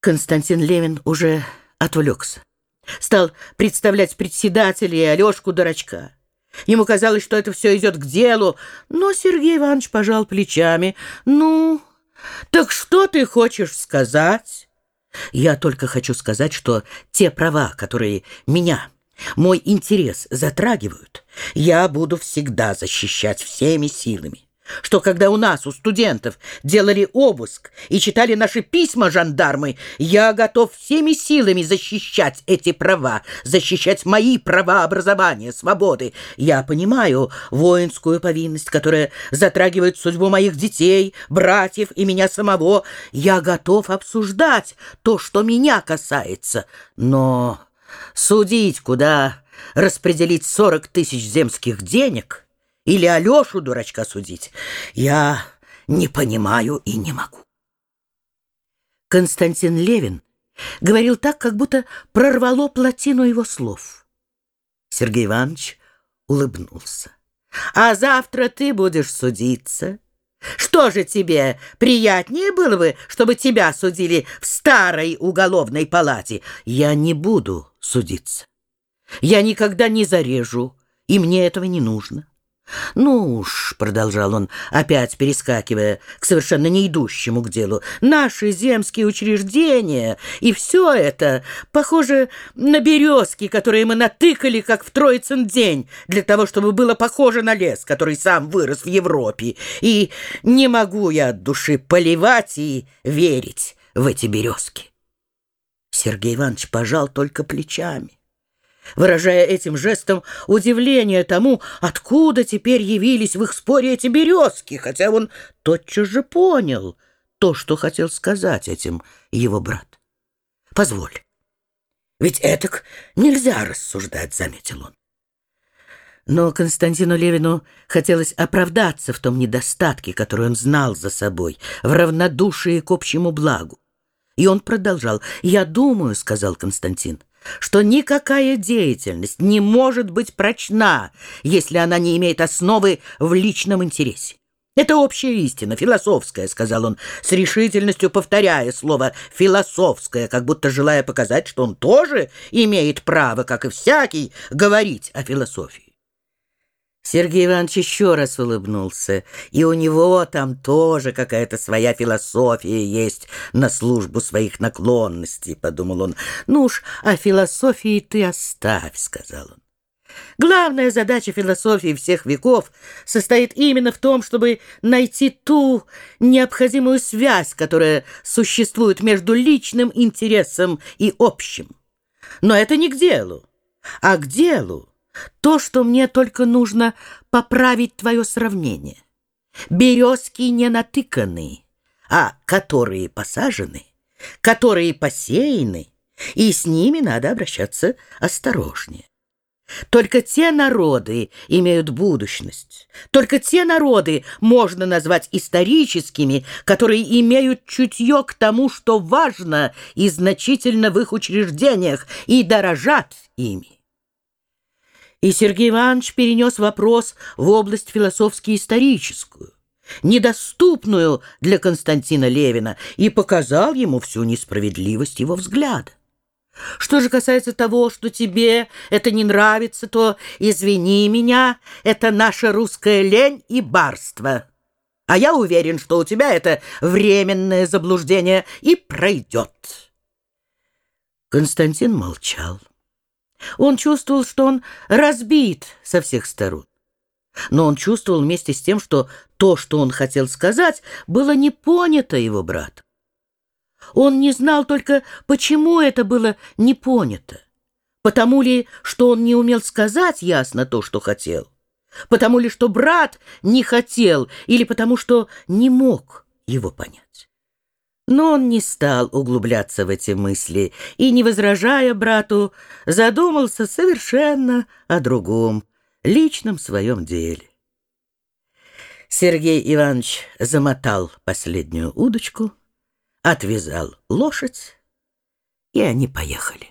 Константин Левин уже отвлекся. Стал представлять председателя и Алешку-дурачка. Ему казалось, что это все идет к делу, но Сергей Иванович пожал плечами. «Ну, так что ты хочешь сказать?» «Я только хочу сказать, что те права, которые меня, мой интерес затрагивают, я буду всегда защищать всеми силами что когда у нас, у студентов, делали обыск и читали наши письма жандармы, я готов всеми силами защищать эти права, защищать мои права образования, свободы. Я понимаю воинскую повинность, которая затрагивает судьбу моих детей, братьев и меня самого. Я готов обсуждать то, что меня касается, но судить, куда распределить сорок тысяч земских денег — или Алешу, дурачка, судить, я не понимаю и не могу. Константин Левин говорил так, как будто прорвало плотину его слов. Сергей Иванович улыбнулся. «А завтра ты будешь судиться. Что же тебе, приятнее было бы, чтобы тебя судили в старой уголовной палате? Я не буду судиться. Я никогда не зарежу, и мне этого не нужно. «Ну уж», — продолжал он, опять перескакивая к совершенно не идущему к делу, «наши земские учреждения и все это похоже на березки, которые мы натыкали, как в Троицын день, для того, чтобы было похоже на лес, который сам вырос в Европе. И не могу я от души поливать и верить в эти березки». Сергей Иванович пожал только плечами выражая этим жестом удивление тому, откуда теперь явились в их споре эти березки, хотя он тотчас же понял то, что хотел сказать этим его брат. «Позволь, ведь этак нельзя рассуждать», — заметил он. Но Константину Левину хотелось оправдаться в том недостатке, который он знал за собой, в равнодушии к общему благу. И он продолжал. «Я думаю», — сказал Константин, — что никакая деятельность не может быть прочна, если она не имеет основы в личном интересе. Это общая истина, философская, сказал он, с решительностью повторяя слово философское, как будто желая показать, что он тоже имеет право, как и всякий, говорить о философии. Сергей Иванович еще раз улыбнулся, и у него там тоже какая-то своя философия есть на службу своих наклонностей, подумал он. Ну уж, о философии ты оставь, сказал он. Главная задача философии всех веков состоит именно в том, чтобы найти ту необходимую связь, которая существует между личным интересом и общим. Но это не к делу, а к делу то, что мне только нужно поправить твое сравнение. Березки не натыканы, а которые посажены, которые посеяны, и с ними надо обращаться осторожнее. Только те народы имеют будущность. Только те народы можно назвать историческими, которые имеют чутье к тому, что важно и значительно в их учреждениях, и дорожат ими. И Сергей Иванович перенес вопрос в область философски-историческую, недоступную для Константина Левина, и показал ему всю несправедливость его взгляда. Что же касается того, что тебе это не нравится, то извини меня, это наша русская лень и барство. А я уверен, что у тебя это временное заблуждение и пройдет. Константин молчал. Он чувствовал, что он разбит со всех сторон. Но он чувствовал вместе с тем, что то, что он хотел сказать, было не понято его братом. Он не знал только, почему это было не понято. Потому ли, что он не умел сказать ясно то, что хотел? Потому ли, что брат не хотел, или потому что не мог его понять? Но он не стал углубляться в эти мысли и, не возражая брату, задумался совершенно о другом, личном своем деле. Сергей Иванович замотал последнюю удочку, отвязал лошадь, и они поехали.